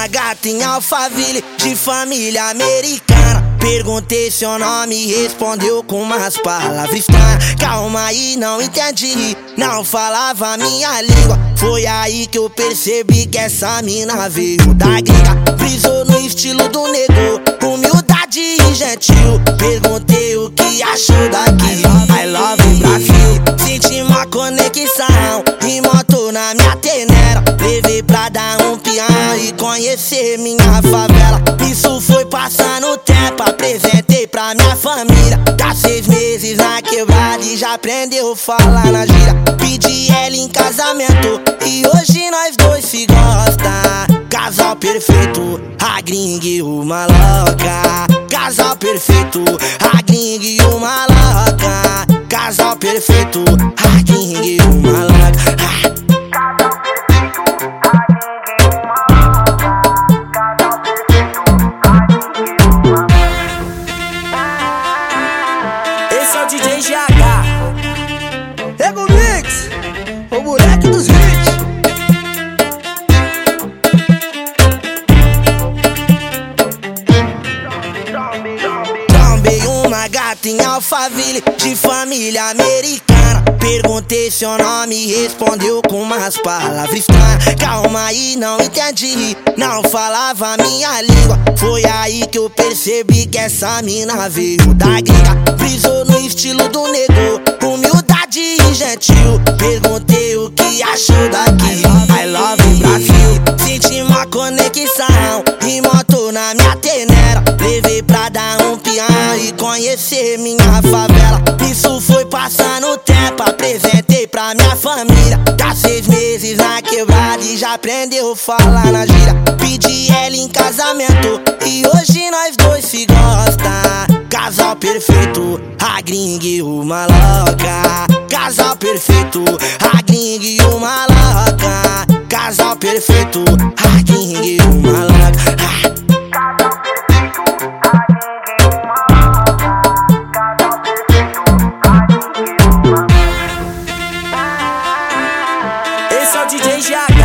uma gata em de família americana. Perguntei seu nome e respondeu com umas palavras estranhas. Calma aí, não entendi, não falava minha língua. Foi aí que eu percebi que essa mina veio da gringa. Brisou no estilo do nego, humildade e gentil. Perguntei o que achou daqui. E conhecer minha favela. Isso foi passando o tempo, apresentei pra minha família. Tá seis meses na quebrada e já aprendeu falar na gira. Pedi ela em casamento e hoje nós dois se gosta. Casal perfeito, a gringa e uma louca. Casal perfeito, a gringa e uma louca. Casal perfeito, a gringa e uma Mix, o moleque dos hits. Trombei uma gata em Alphaville, de família americana. Perguntei seu nome respondeu com umas palavras estranhas. Calma aí, não entendi, não falava minha língua. Foi aí que eu percebi que essa mina veio da gringa. Brisou no estilo do nego, humildade Perguntei o que achou daqui. I love Brasil, senti uma conexão. E moto na minha tenera. Levei pra dar um pião e conhecer minha favela. Isso foi passando o tempo, apresentei pra minha família. Tá seis meses na quebrada e já aprendeu falar na gira. Pedi ela em casamento e hoje nós dois se gosta. Casal perfeito, a gringa e o maloca. Casal perfeito, a gringa e o maloca. Casal perfeito, a gringa e o maloca. Esse é o DJ Jack.